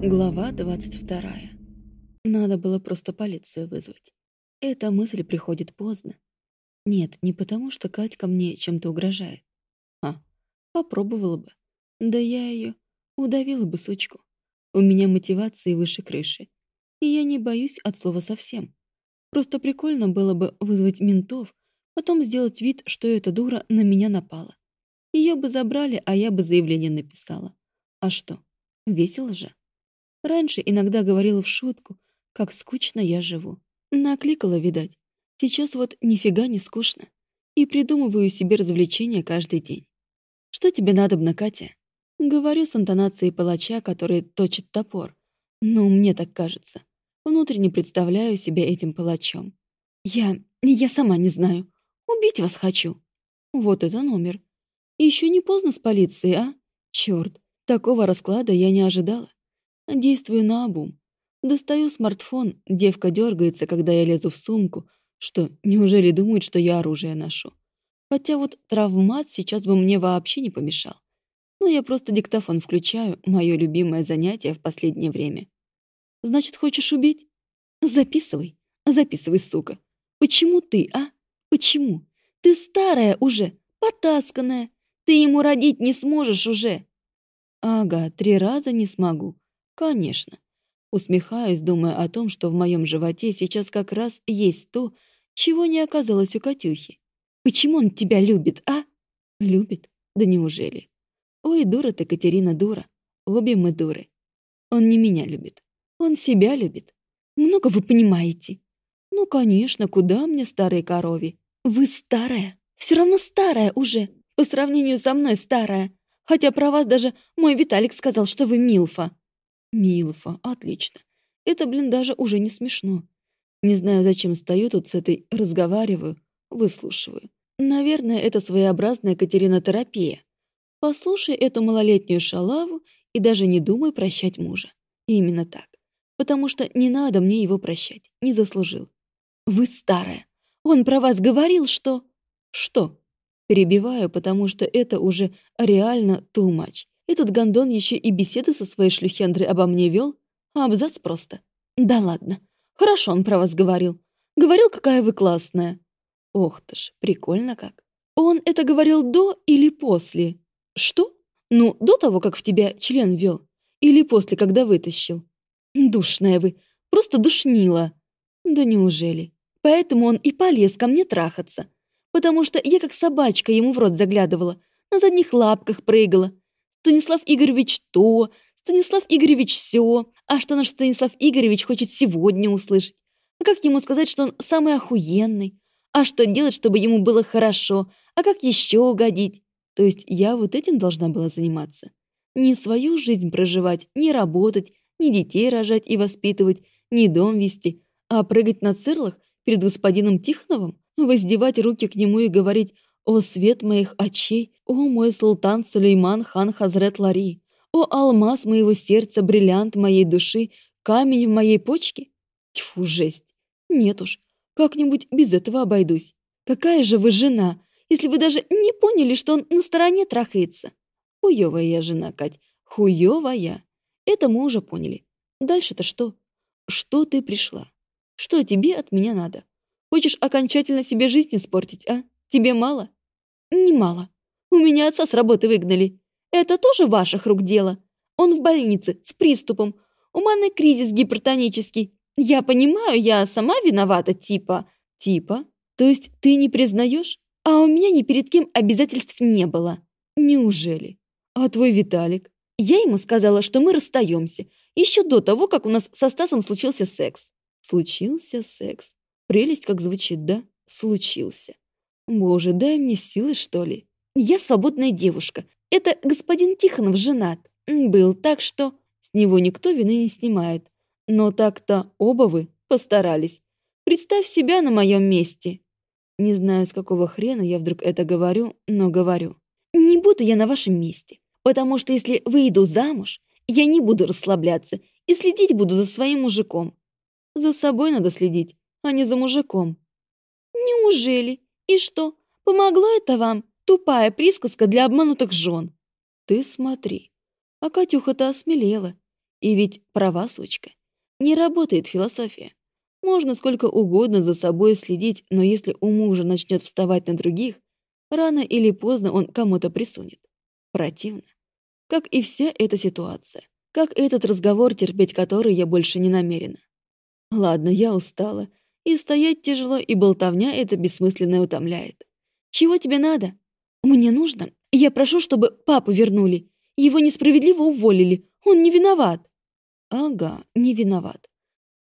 Глава 22. Надо было просто полицию вызвать. Эта мысль приходит поздно. Нет, не потому, что Катька мне чем-то угрожает. А, попробовала бы. Да я ее удавила бы, сучку. У меня мотивации выше крыши. И я не боюсь от слова совсем. Просто прикольно было бы вызвать ментов, потом сделать вид, что эта дура на меня напала. Ее бы забрали, а я бы заявление написала. А что, весело же. Раньше иногда говорила в шутку, как скучно я живу. Накликала, видать. Сейчас вот нифига не скучно. И придумываю себе развлечения каждый день. Что тебе надобно, Катя? Говорю с интонацией палача, который точит топор. Ну, мне так кажется. Внутренне представляю себя этим палачом. Я... я сама не знаю. Убить вас хочу. Вот это номер. Еще не поздно с полицией, а? Черт, такого расклада я не ожидала. Действую наобум. Достаю смартфон, девка дергается, когда я лезу в сумку. Что, неужели думает, что я оружие ношу? Хотя вот травмат сейчас бы мне вообще не помешал. Но я просто диктофон включаю, мое любимое занятие в последнее время. Значит, хочешь убить? Записывай, записывай, сука. Почему ты, а? Почему? Ты старая уже, потасканная. Ты ему родить не сможешь уже. Ага, три раза не смогу. Конечно. Усмехаюсь, думая о том, что в моем животе сейчас как раз есть то, чего не оказалось у Катюхи. Почему он тебя любит, а? Любит? Да неужели? Ой, дура ты, Катерина, дура. Обе мы дуры. Он не меня любит. Он себя любит. Много вы понимаете. Ну, конечно, куда мне старой корове? Вы старая. Все равно старая уже. По сравнению со мной старая. Хотя про вас даже мой Виталик сказал, что вы Милфа. Милфа, отлично. Это, блин, даже уже не смешно. Не знаю, зачем стою тут с этой, разговариваю, выслушиваю. Наверное, это своеобразная Катерина-терапия. Послушай эту малолетнюю шалаву и даже не думай прощать мужа. Именно так. Потому что не надо мне его прощать. Не заслужил. Вы старая. Он про вас говорил, что... Что? Перебиваю, потому что это уже реально too much. Этот гондон еще и беседы со своей шлюхендрой обо мне вел, а абзац просто. Да ладно. Хорошо он про вас говорил. Говорил, какая вы классная. Ох ты ж, прикольно как. Он это говорил до или после? Что? Ну, до того, как в тебя член вел. Или после, когда вытащил. Душная вы. Просто душнила. Да неужели? Поэтому он и полез ко мне трахаться. Потому что я как собачка ему в рот заглядывала, на задних лапках прыгала, Станислав Игоревич то, Станислав Игоревич все, а что наш Станислав Игоревич хочет сегодня услышать? А как ему сказать, что он самый охуенный? А что делать, чтобы ему было хорошо? А как еще угодить? То есть я вот этим должна была заниматься. Не свою жизнь проживать, не работать, не детей рожать и воспитывать, не дом вести, а прыгать на цирлах перед господином Тихоновым, воздевать руки к нему и говорить «О, свет моих очей! О, мой султан Сулейман хан Хазрет Лари! О, алмаз моего сердца, бриллиант моей души, камень в моей почке!» Тьфу, жесть! Нет уж, как-нибудь без этого обойдусь. Какая же вы жена, если вы даже не поняли, что он на стороне трахается? Хуёвая я жена, Кать, хуёвая. Это мы уже поняли. Дальше-то что? Что ты пришла? Что тебе от меня надо? Хочешь окончательно себе жизнь испортить, а? Тебе мало? «Немало. У меня отца с работы выгнали. Это тоже ваших рук дело. Он в больнице, с приступом. У Маны кризис гипертонический. Я понимаю, я сама виновата, типа...» «Типа? То есть ты не признаешь? А у меня ни перед кем обязательств не было. Неужели? А твой Виталик? Я ему сказала, что мы расстаемся, еще до того, как у нас со Стасом случился секс. Случился секс. Прелесть как звучит, да? Случился. Боже, дай мне силы, что ли. Я свободная девушка. Это господин Тихонов женат. Был так, что с него никто вины не снимает. Но так-то оба вы постарались. Представь себя на моем месте. Не знаю, с какого хрена я вдруг это говорю, но говорю. Не буду я на вашем месте, потому что если выйду замуж, я не буду расслабляться и следить буду за своим мужиком. За собой надо следить, а не за мужиком. Неужели? И что, помогло это вам? Тупая присказка для обманутых жен. Ты смотри. А Катюха-то осмелела. И ведь права, сучка. Не работает философия. Можно сколько угодно за собой следить, но если у мужа начнет вставать на других, рано или поздно он кому-то присунет. Противно. Как и вся эта ситуация. Как этот разговор, терпеть который я больше не намерена. Ладно, я устала. И стоять тяжело, и болтовня это бессмысленное утомляет. Чего тебе надо? Мне нужно. Я прошу, чтобы папу вернули. Его несправедливо уволили. Он не виноват. Ага, не виноват.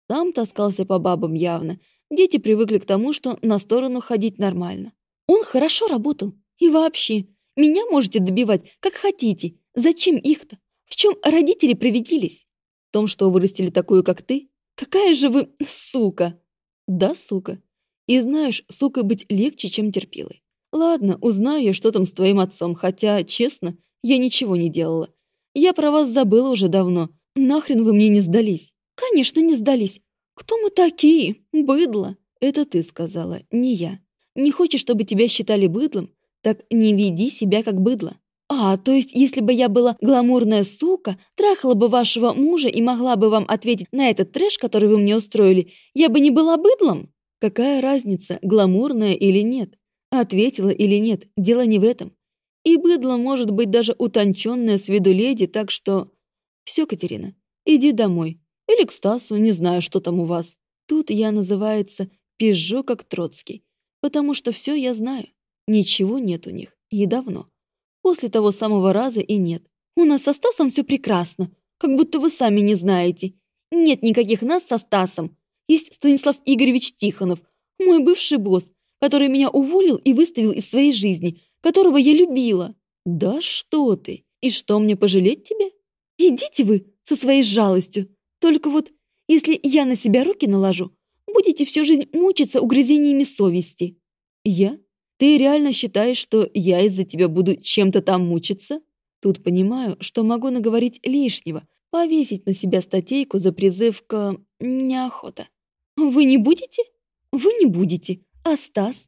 Сам таскался по бабам явно. Дети привыкли к тому, что на сторону ходить нормально. Он хорошо работал. И вообще, меня можете добивать, как хотите. Зачем их-то? В чем родители приведились? В том, что вырастили такую, как ты? Какая же вы сука! Да, сука. И знаешь, сукой быть легче, чем терпилой. Ладно, узнаю я, что там с твоим отцом, хотя, честно, я ничего не делала. Я про вас забыла уже давно. Нахрен вы мне не сдались? Конечно, не сдались. Кто мы такие? Быдло. Это ты сказала, не я. Не хочешь, чтобы тебя считали быдлом? Так не веди себя как быдло. А, то есть, если бы я была гламурная сука, трахала бы вашего мужа и могла бы вам ответить на этот трэш, который вы мне устроили, я бы не была быдлом? Какая разница, гламурная или нет? Ответила или нет, дело не в этом. И быдло может быть даже утонченное с виду леди, так что... Все, Катерина, иди домой. Или к Стасу, не знаю, что там у вас. Тут я, называется, пизжу как Троцкий. Потому что все я знаю. Ничего нет у них. И давно. После того самого раза и нет. У нас со Стасом все прекрасно. Как будто вы сами не знаете. Нет никаких нас со Стасом. Есть Станислав Игоревич Тихонов, мой бывший босс, который меня уволил и выставил из своей жизни, которого я любила. Да что ты? И что, мне пожалеть тебя? Идите вы со своей жалостью. Только вот, если я на себя руки наложу, будете всю жизнь мучиться угрызениями совести. Я? Ты реально считаешь, что я из-за тебя буду чем-то там мучиться? Тут понимаю, что могу наговорить лишнего, повесить на себя статейку за призыв к... неохота. Вы не будете? Вы не будете. А Стас?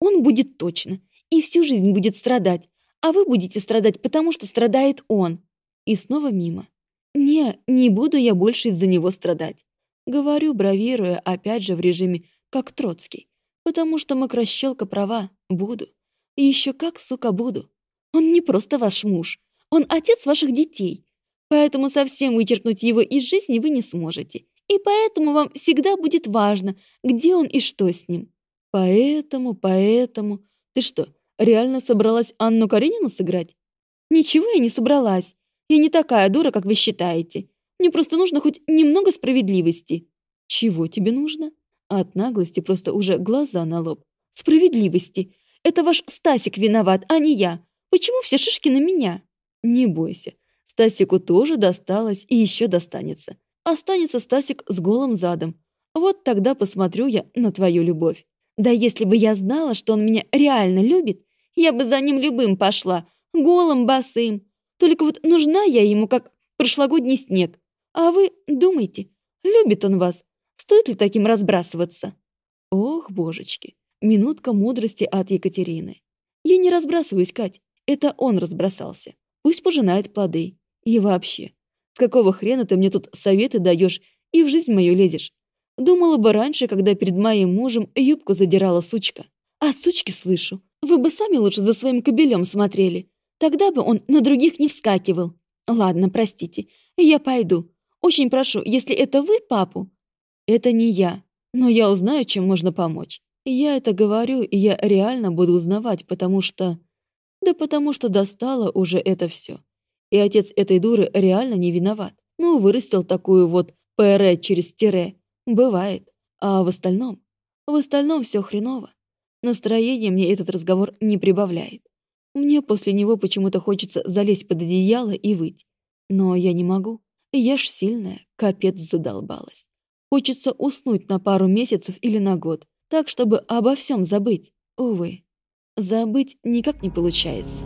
Он будет точно и всю жизнь будет страдать, а вы будете страдать, потому что страдает он. И снова мимо. Не, не буду я больше из-за него страдать. Говорю, бравируя, опять же в режиме «как Троцкий». Потому что мокрощелка права. Буду. И еще как, сука, буду. Он не просто ваш муж. Он отец ваших детей. Поэтому совсем вычеркнуть его из жизни вы не сможете. И поэтому вам всегда будет важно, где он и что с ним. Поэтому, поэтому... Ты что, Реально собралась Анну Каренину сыграть? Ничего я не собралась. Я не такая дура, как вы считаете. Мне просто нужно хоть немного справедливости. Чего тебе нужно? От наглости просто уже глаза на лоб. Справедливости. Это ваш Стасик виноват, а не я. Почему все шишки на меня? Не бойся. Стасику тоже досталось и еще достанется. Останется Стасик с голым задом. Вот тогда посмотрю я на твою любовь. Да если бы я знала, что он меня реально любит, я бы за ним любым пошла, голым, босым. Только вот нужна я ему, как прошлогодний снег. А вы думайте, любит он вас. Стоит ли таким разбрасываться? Ох, божечки, минутка мудрости от Екатерины. Я не разбрасываюсь, Кать. Это он разбросался. Пусть пожинает плоды. И вообще, с какого хрена ты мне тут советы даешь и в жизнь мою лезешь? Думала бы раньше, когда перед моим мужем юбку задирала сучка. А сучки слышу. Вы бы сами лучше за своим кобелем смотрели. Тогда бы он на других не вскакивал. Ладно, простите. Я пойду. Очень прошу, если это вы, папу... Это не я. Но я узнаю, чем можно помочь. Я это говорю, и я реально буду узнавать, потому что... Да потому что достало уже это все. И отец этой дуры реально не виноват. Ну, вырастил такую вот ПР через тире. Бывает. А в остальном? В остальном все хреново. Настроение мне этот разговор не прибавляет. Мне после него почему-то хочется залезть под одеяло и выть. Но я не могу. Я ж сильная, капец задолбалась. Хочется уснуть на пару месяцев или на год, так, чтобы обо всем забыть. Увы, забыть никак не получается.